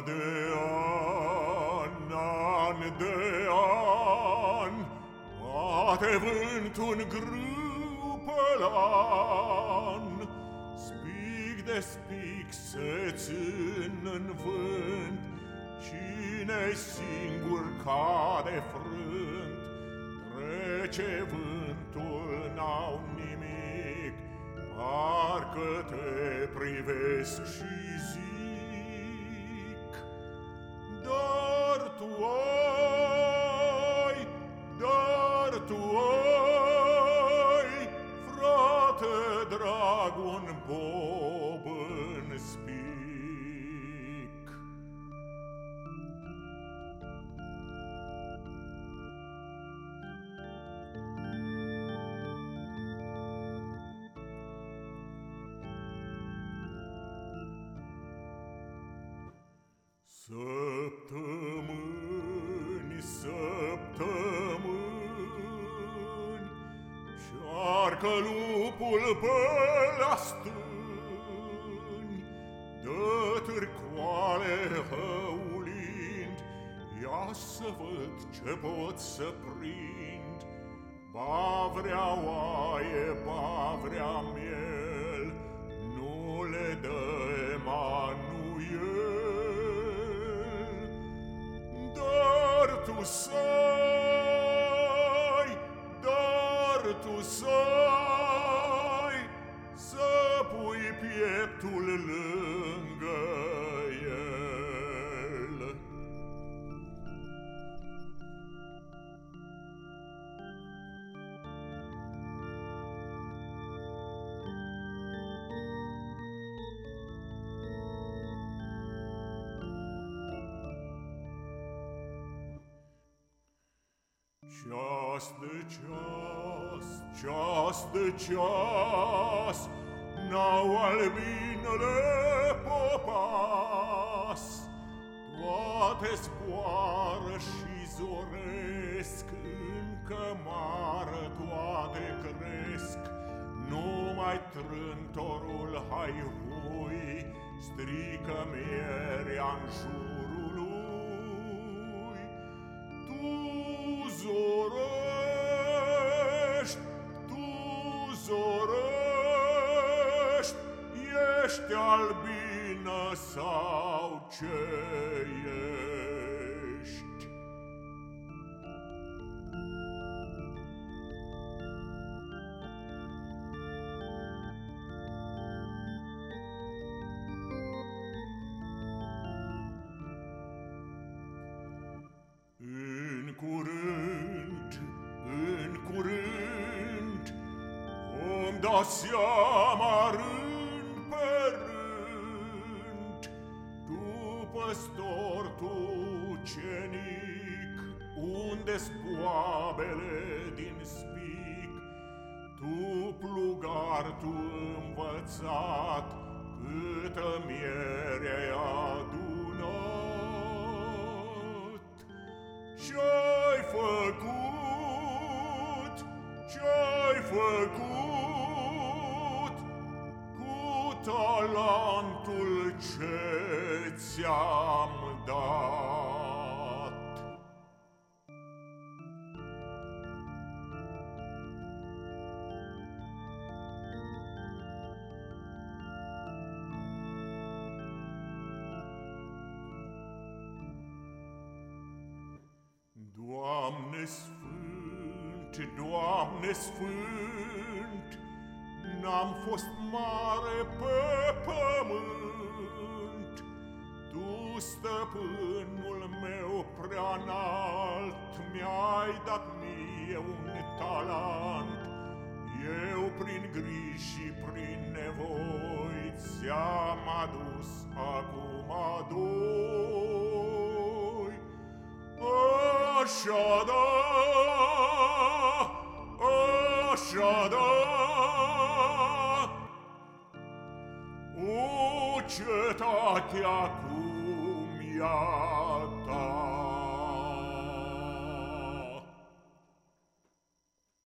de an, an de an, Bate vântul grâu pe lan, Spic de spic se țin în vânt, cine singur cade frânt, Trece vântul, n-au nimic, Parcă te privesc și zic, drag, un bob în. Șarcă lupul pe la stâni, Dă târcoale hăulind, Ia să văd ce pot să prind, Ba vrea oaie, ba vrea miel, Nu le dă Emanuel. Dar tu să-i, dar tu să-i, pieptul lângă el. Ceas de ceas, ceas de ceas, N-au albinele popas, Toate zboară și zoresc, Încă mară toate cresc, Numai trântorul hai-hui Strică mierea-n jurul lui. Tu zorești, Ești albină sau ce ești? În curând, în curând, Vom da seama rând păstor, tu cenic, unde spoabele din spic, Tu plugar, tu învățat, Câtă miere ai adunat. Ce-ai făcut? Ce-ai făcut cu talentul ce ți-am dat. Doamne sfânt, Doamne sfânt, N-am fost mare pe pământ, stăpânul meu prea înalt, Mi-ai dat mie un talent, Eu prin griji și prin nevoi Ți-am adus acum doi. Așa da, așa da, O cetate fiata